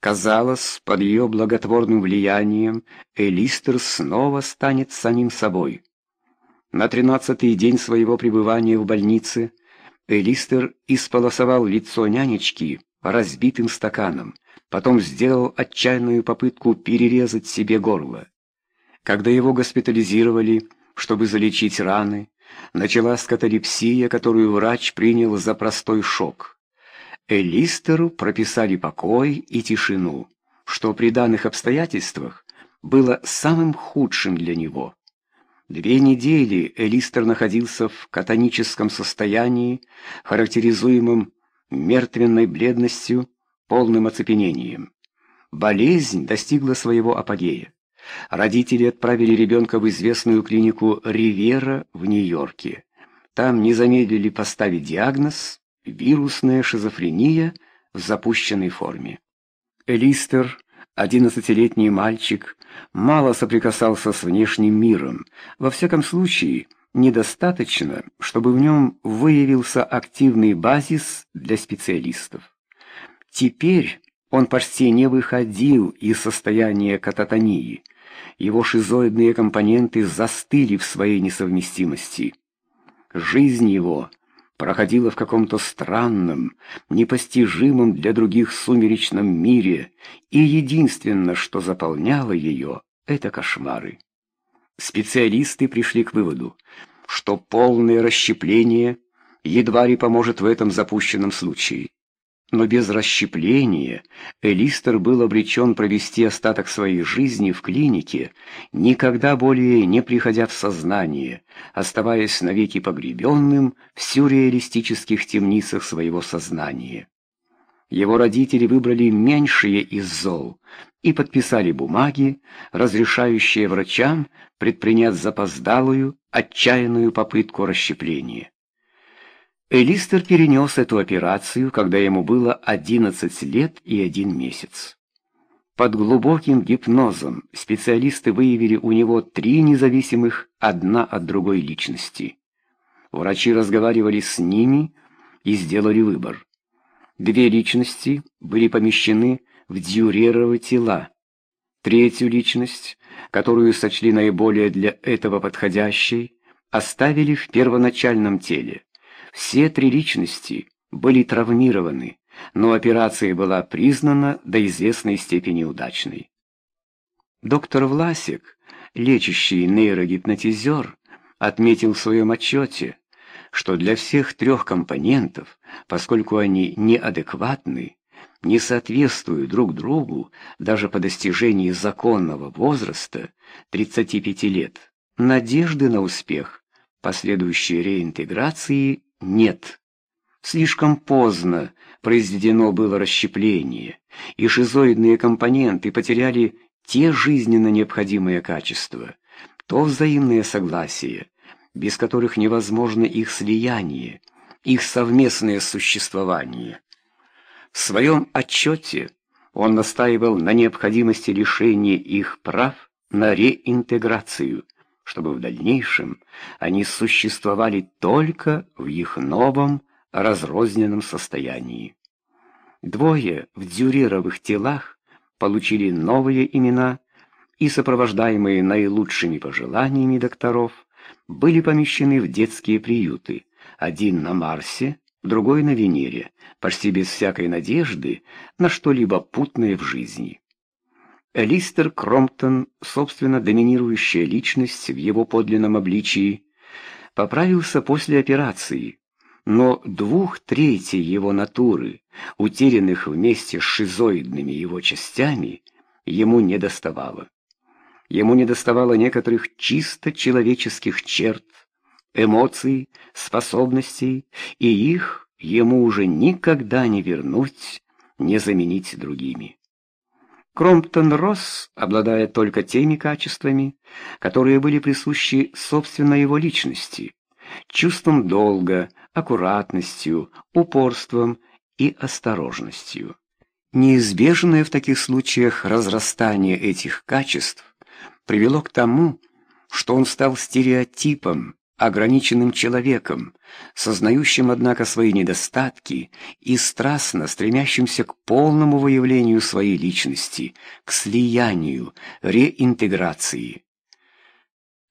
Казалось, под ее благотворным влиянием Элистер снова станет самим собой. На тринадцатый день своего пребывания в больнице Элистер исполосовал лицо нянечки разбитым стаканом, потом сделал отчаянную попытку перерезать себе горло. Когда его госпитализировали, чтобы залечить раны, началась каталепсия, которую врач принял за простой шок. Элистеру прописали покой и тишину, что при данных обстоятельствах было самым худшим для него. Две недели Элистер находился в катоническом состоянии, характеризуемом мертвенной бледностью, полным оцепенением. Болезнь достигла своего апогея. Родители отправили ребенка в известную клинику Ривера в Нью-Йорке. Там не замедлили поставить диагноз «вирусная шизофрения в запущенной форме». Элистер, одиннадцатилетний мальчик, мало соприкасался с внешним миром, во всяком случае, недостаточно, чтобы в нем выявился активный базис для специалистов. Теперь он почти не выходил из состояния кататонии. Его шизоидные компоненты застыли в своей несовместимости. Жизнь его проходила в каком-то странном, непостижимом для других сумеречном мире, и единственное, что заполняло ее, — это кошмары. Специалисты пришли к выводу, что полное расщепление едва ли поможет в этом запущенном случае. Но без расщепления Элистер был обречен провести остаток своей жизни в клинике, никогда более не приходя в сознание, оставаясь навеки погребенным в сюрреалистических темницах своего сознания. Его родители выбрали меньшие из зол и подписали бумаги, разрешающие врачам предпринять запоздалую, отчаянную попытку расщепления. Элистер перенес эту операцию, когда ему было 11 лет и один месяц. Под глубоким гипнозом специалисты выявили у него три независимых одна от другой личности. Врачи разговаривали с ними и сделали выбор. Две личности были помещены в дюреровые тела. Третью личность, которую сочли наиболее для этого подходящей, оставили в первоначальном теле. Все три личности были травмированы, но операция была признана до известной степени удачной. Доктор Власик, лечащий нейрогипнотизер, отметил в своем отчете, что для всех трех компонентов, поскольку они неадекватны, не соответствуют друг другу даже по достижении законного возраста 35 лет, надежды на успех последующей реинтеграции нет. Слишком поздно произведено было расщепление, и шизоидные компоненты потеряли те жизненно необходимые качества, то взаимное согласие, без которых невозможно их слияние, их совместное существование. В своем отчете он настаивал на необходимости лишения их прав на реинтеграцию – чтобы в дальнейшем они существовали только в их новом разрозненном состоянии. Двое в дюреровых телах получили новые имена и, сопровождаемые наилучшими пожеланиями докторов, были помещены в детские приюты, один на Марсе, другой на Венере, почти без всякой надежды на что-либо путное в жизни. Элистер Кромптон, собственно доминирующая личность в его подлинном обличии, поправился после операции, но двух третей его натуры, утерянных вместе с шизоидными его частями, ему не доставало. Ему не доставало некоторых чисто человеческих черт, эмоций, способностей, и их ему уже никогда не вернуть, не заменить другими. Кромптон рос, обладая только теми качествами, которые были присущи собственно его личности, чувством долга, аккуратностью, упорством и осторожностью. Неизбежное в таких случаях разрастание этих качеств привело к тому, что он стал стереотипом, ограниченным человеком, сознающим, однако, свои недостатки и страстно стремящимся к полному выявлению своей личности, к слиянию, реинтеграции.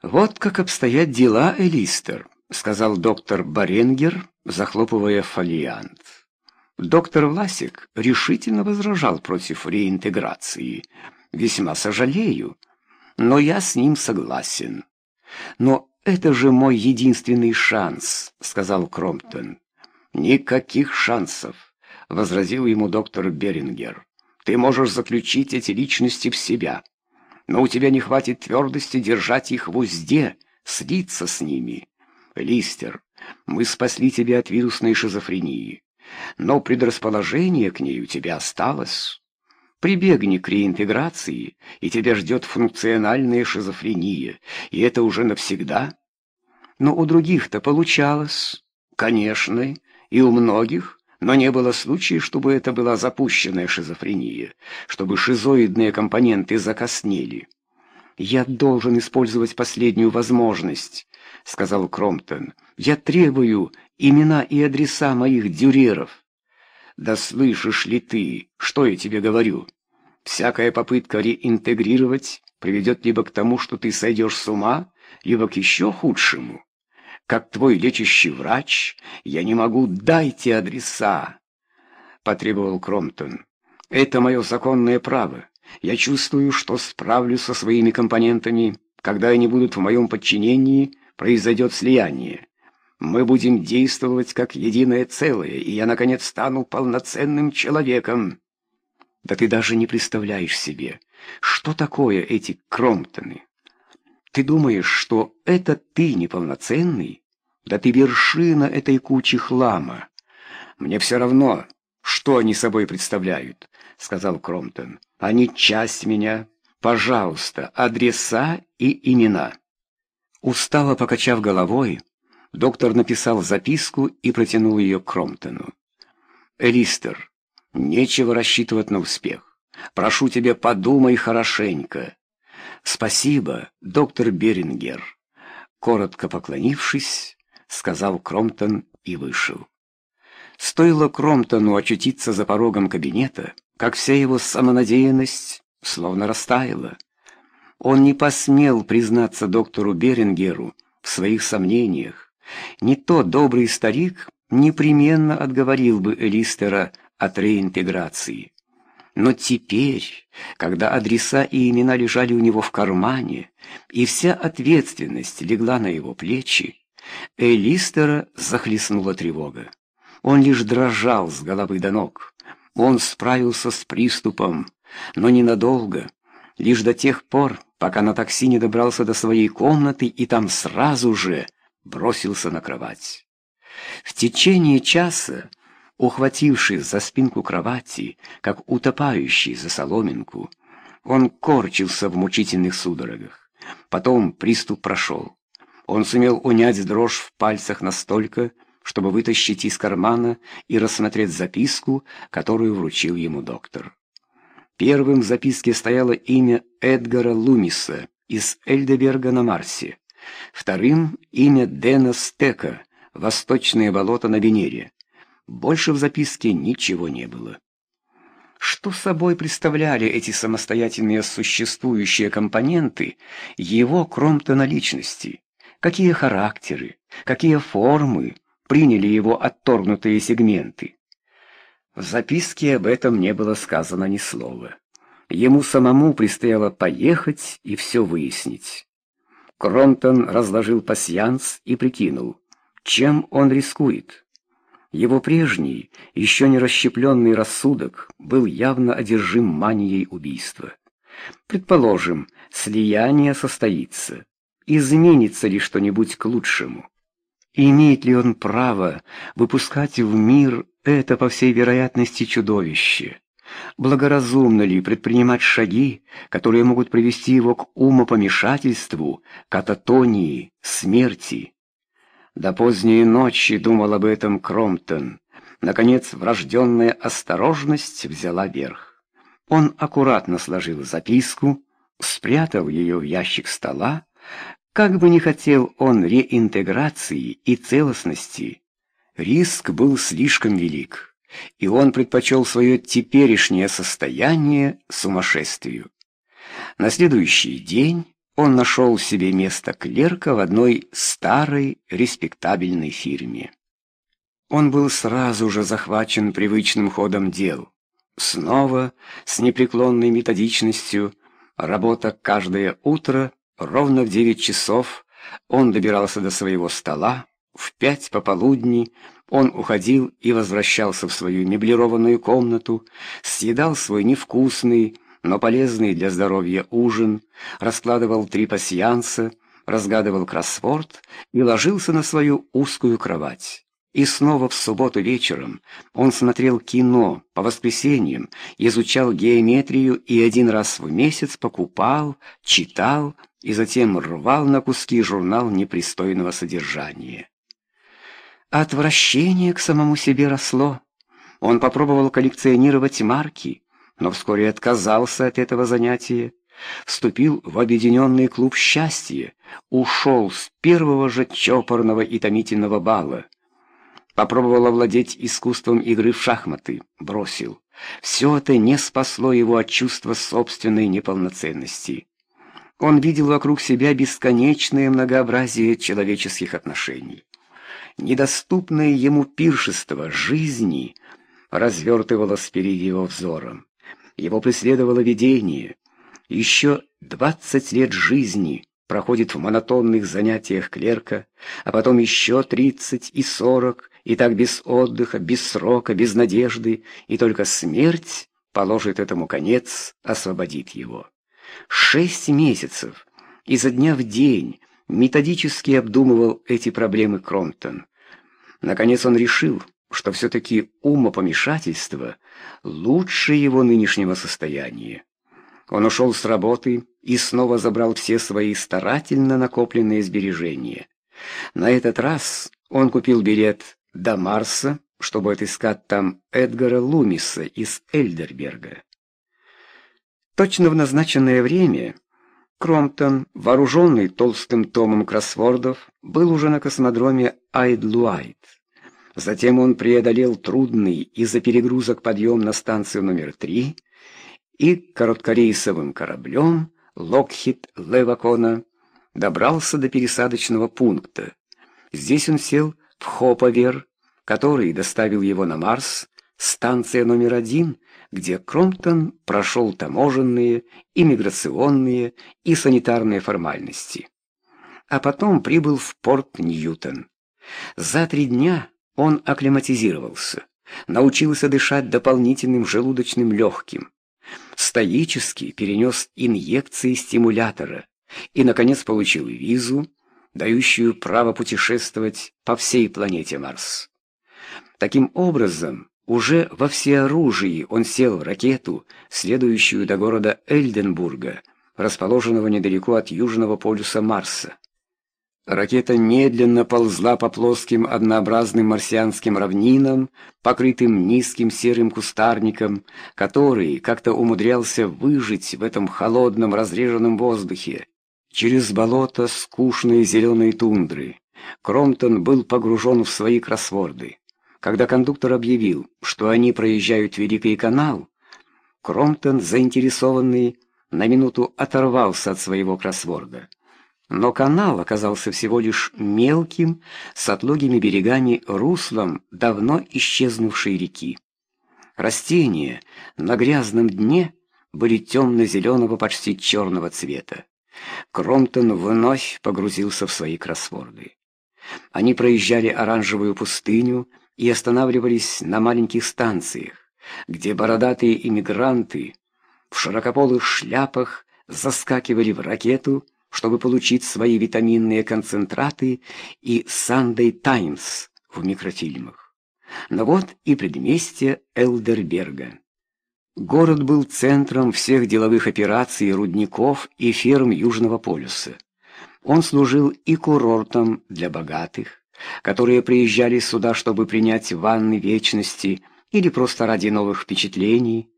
«Вот как обстоят дела, Элистер», — сказал доктор Баренгер, захлопывая фолиант. Доктор Власик решительно возражал против реинтеграции. «Весьма сожалею, но я с ним согласен». «Но это же мой единственный шанс», — сказал Кромптон. «Никаких шансов», — возразил ему доктор Берингер. «Ты можешь заключить эти личности в себя, но у тебя не хватит твердости держать их в узде, слиться с ними. Листер, мы спасли тебя от вирусной шизофрении но предрасположение к ней у тебя осталось. Прибегни к реинтеграции, и тебя ждет функциональная шизофрения, и это уже навсегда. Но у других-то получалось, конечно, и у многих, но не было случая, чтобы это была запущенная шизофрения, чтобы шизоидные компоненты закоснели. «Я должен использовать последнюю возможность», — сказал Кромптон. «Я требую имена и адреса моих дюреров». «Да слышишь ли ты, что я тебе говорю? Всякая попытка реинтегрировать приведет либо к тому, что ты сойдешь с ума, либо к еще худшему. Как твой лечащий врач, я не могу дайте адреса», — потребовал Кромптон. «Это мое законное право. Я чувствую, что справлюсь со своими компонентами. Когда они будут в моем подчинении, произойдет слияние. Мы будем действовать как единое целое, и я, наконец, стану полноценным человеком. Да ты даже не представляешь себе, что такое эти Кромптоны. Ты думаешь, что это ты неполноценный? Да ты вершина этой кучи хлама. Мне все равно, что они собой представляют, — сказал Кромптон. Они часть меня. Пожалуйста, адреса и имена. Устало покачав головой, доктор написал записку и протянул ее Кромптону. «Элистер, нечего рассчитывать на успех. Прошу тебя, подумай хорошенько». «Спасибо, доктор Берингер», — коротко поклонившись, сказал Кромптон и вышел. Стоило Кромптону очутиться за порогом кабинета, как вся его самонадеянность словно растаяла. Он не посмел признаться доктору Берингеру в своих сомнениях. Не то добрый старик непременно отговорил бы Элистера от реинтеграции. Но теперь, когда адреса и имена лежали у него в кармане, и вся ответственность легла на его плечи, Элистера захлестнула тревога. Он лишь дрожал с головы до ног. Он справился с приступом, но ненадолго, лишь до тех пор, пока на такси не добрался до своей комнаты и там сразу же бросился на кровать. В течение часа, ухватившись за спинку кровати, как утопающий за соломинку, он корчился в мучительных судорогах. Потом приступ прошел. Он сумел унять дрожь в пальцах настолько, чтобы вытащить из кармана и рассмотреть записку, которую вручил ему доктор. Первым в записке стояло имя Эдгара Лумиса из Эльдеберга на Марсе. Вторым — имя Дэна Стека, Восточные болота на Венере. Больше в записке ничего не было. Что собой представляли эти самостоятельные существующие компоненты его Кромптона личности? Какие характеры, какие формы приняли его отторгнутые сегменты? В записке об этом не было сказано ни слова. Ему самому предстояло поехать и все выяснить. Кромтон разложил пасьянс и прикинул, чем он рискует. Его прежний, еще не расщепленный рассудок был явно одержим манией убийства. Предположим, слияние состоится. Изменится ли что-нибудь к лучшему? Имеет ли он право выпускать в мир это, по всей вероятности, чудовище? Благоразумно ли предпринимать шаги, которые могут привести его к умопомешательству, кататонии, смерти? До поздней ночи думал об этом Кромптон. Наконец, врожденная осторожность взяла верх. Он аккуратно сложил записку, спрятал ее в ящик стола, Как бы ни хотел он реинтеграции и целостности, риск был слишком велик, и он предпочел свое теперешнее состояние сумасшествию. На следующий день он нашел себе место клерка в одной старой респектабельной фирме. Он был сразу же захвачен привычным ходом дел. Снова, с непреклонной методичностью, работа каждое утро, ровно в девять часов, он добирался до своего стола, в пять пополудни он уходил и возвращался в свою меблированную комнату, съедал свой невкусный, но полезный для здоровья ужин, раскладывал три пасьянса, разгадывал кроссворд и ложился на свою узкую кровать. И снова в субботу вечером он смотрел кино по воскресеньям, изучал геометрию и один раз в месяц покупал, читал и затем рвал на куски журнал непристойного содержания. Отвращение к самому себе росло. Он попробовал коллекционировать марки, но вскоре отказался от этого занятия, вступил в объединенный клуб счастья, ушел с первого же чопорного и томительного бала. Попробовал овладеть искусством игры в шахматы, бросил. Все это не спасло его от чувства собственной неполноценности. Он видел вокруг себя бесконечное многообразие человеческих отношений. Недоступное ему пиршество жизни развертывалось перед его взором. Его преследовало видение. Еще двадцать лет жизни проходит в монотонных занятиях клерка, а потом еще тридцать и сорок, и так без отдыха, без срока, без надежды, и только смерть положит этому конец, освободит его. Шесть месяцев, изо дня в день, методически обдумывал эти проблемы Кромптон. Наконец он решил, что все-таки умопомешательство лучше его нынешнего состояния. Он ушел с работы и снова забрал все свои старательно накопленные сбережения. На этот раз он купил билет до Марса, чтобы отыскать там Эдгара Лумиса из Эльдерберга. Точно в назначенное время Кромптон, вооруженный толстым томом кроссвордов, был уже на космодроме Айдлуайт. Затем он преодолел трудный из-за перегрузок подъем на станцию номер три и короткорейсовым кораблем Локхит Левакона добрался до пересадочного пункта. Здесь он сел в Хоповер, который доставил его на Марс, станция номер один, где Кромптон прошел таможенные, иммиграционные и санитарные формальности. А потом прибыл в порт Ньютон. За три дня он акклиматизировался, научился дышать дополнительным желудочным легким, стоически перенес инъекции стимулятора и, наконец, получил визу, дающую право путешествовать по всей планете Марс. Таким образом, уже во всеоружии он сел в ракету, следующую до города Эльденбурга, расположенного недалеко от южного полюса Марса. Ракета медленно ползла по плоским однообразным марсианским равнинам, покрытым низким серым кустарником, который как-то умудрялся выжить в этом холодном разреженном воздухе. Через болото скучной зеленой тундры Кромтон был погружен в свои кроссворды. Когда кондуктор объявил, что они проезжают Великий канал, Кромтон, заинтересованный, на минуту оторвался от своего кроссворда. Но канал оказался всего лишь мелким, с отлогими берегами руслом давно исчезнувшей реки. Растения на грязном дне были темно-зеленого, почти черного цвета. Кромтон вновь погрузился в свои кроссворды. Они проезжали оранжевую пустыню и останавливались на маленьких станциях, где бородатые иммигранты в широкополых шляпах заскакивали в ракету, чтобы получить свои витаминные концентраты и «Sunday Times» в микрофильмах. Но вот и предместье Элдерберга. Город был центром всех деловых операций, рудников и ферм Южного полюса. Он служил и курортом для богатых, которые приезжали сюда, чтобы принять ванны вечности или просто ради новых впечатлений.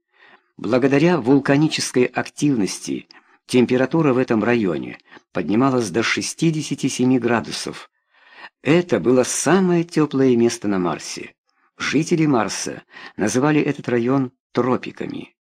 Благодаря вулканической активности – Температура в этом районе поднималась до 67 градусов. Это было самое теплое место на Марсе. Жители Марса называли этот район тропиками.